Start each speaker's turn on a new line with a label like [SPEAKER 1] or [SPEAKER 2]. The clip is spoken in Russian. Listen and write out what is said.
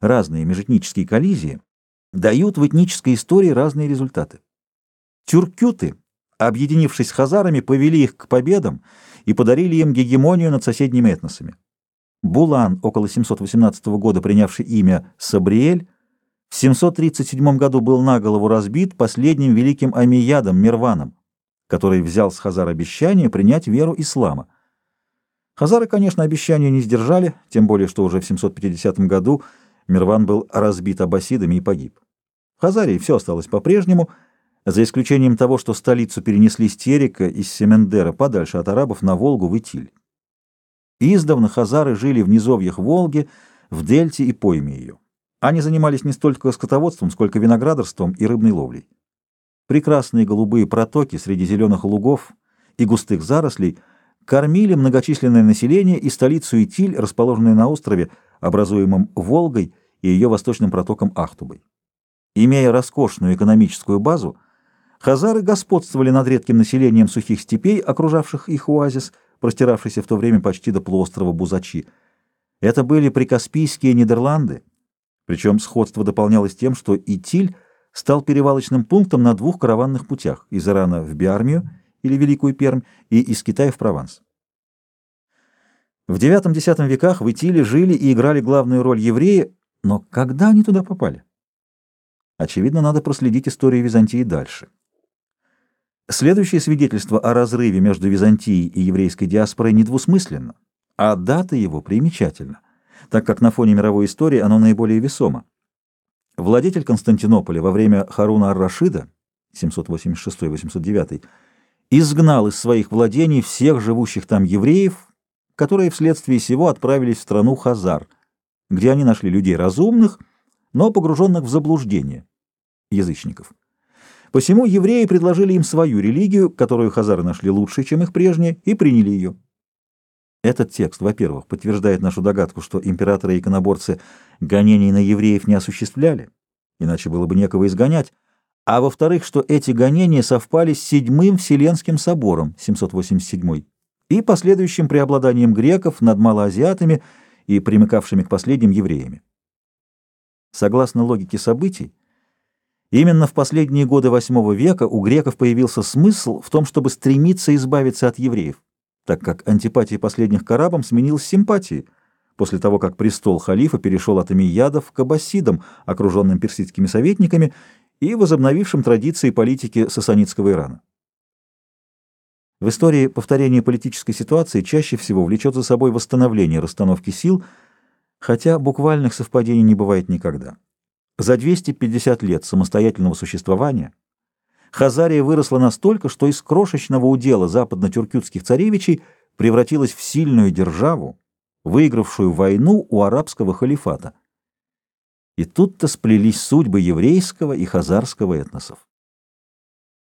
[SPEAKER 1] разные межэтнические коллизии, дают в этнической истории разные результаты. Тюркюты, объединившись с хазарами, повели их к победам и подарили им гегемонию над соседними этносами. Булан, около 718 года принявший имя Сабриэль, в 737 году был на голову разбит последним великим Амиядом Мирваном, который взял с хазар обещание принять веру ислама. Хазары, конечно, обещания не сдержали, тем более, что уже в 750 году Мирван был разбит аббасидами и погиб. В Хазарии все осталось по-прежнему, за исключением того, что столицу перенесли с Терека из Семендера подальше от арабов на Волгу в Итиль. Издавна хазары жили в низовьях Волги, в дельте и пойме ее. Они занимались не столько скотоводством, сколько виноградарством и рыбной ловлей. Прекрасные голубые протоки среди зеленых лугов и густых зарослей кормили многочисленное население и столицу Итиль, расположенную на острове, образуемом Волгой и ее восточным протоком Ахтубой. Имея роскошную экономическую базу, хазары господствовали над редким населением сухих степей, окружавших их оазис, простиравшийся в то время почти до полуострова Бузачи. Это были прикаспийские Нидерланды, причем сходство дополнялось тем, что Итиль стал перевалочным пунктом на двух караванных путях из Ирана в Биармию или Великую Пермь и из Китая в Прованс. В IX-X веках в Итиле жили и играли главную роль евреи, но когда они туда попали? Очевидно, надо проследить историю Византии дальше. Следующее свидетельство о разрыве между Византией и еврейской диаспорой недвусмысленно, а дата его примечательна так как на фоне мировой истории оно наиболее весомо. Владетель Константинополя во время Харуна ар-Рашида 786-809 изгнал из своих владений всех живущих там евреев, которые вследствие сего отправились в страну Хазар, где они нашли людей разумных, но погруженных в заблуждение, язычников. Посему евреи предложили им свою религию, которую хазары нашли лучше, чем их прежние, и приняли ее. Этот текст, во-первых, подтверждает нашу догадку, что императоры-иконоборцы гонений на евреев не осуществляли, иначе было бы некого изгонять, а во-вторых, что эти гонения совпали с Седьмым Вселенским собором 787 и последующим преобладанием греков над малоазиатами и примыкавшими к последним евреями. Согласно логике событий, именно в последние годы VIII века у греков появился смысл в том, чтобы стремиться избавиться от евреев так как антипатия последних к арабам сменилась симпатией, после того, как престол халифа перешел от амиядов к аббасидам, окруженным персидскими советниками, и возобновившим традиции политики сасанидского Ирана. В истории повторение политической ситуации чаще всего влечет за собой восстановление расстановки сил, хотя буквальных совпадений не бывает никогда. За 250 лет самостоятельного существования Хазария выросла настолько, что из крошечного удела западно-тюркютских царевичей превратилась в сильную державу, выигравшую войну у арабского халифата. И тут-то сплелись судьбы еврейского и хазарского этносов.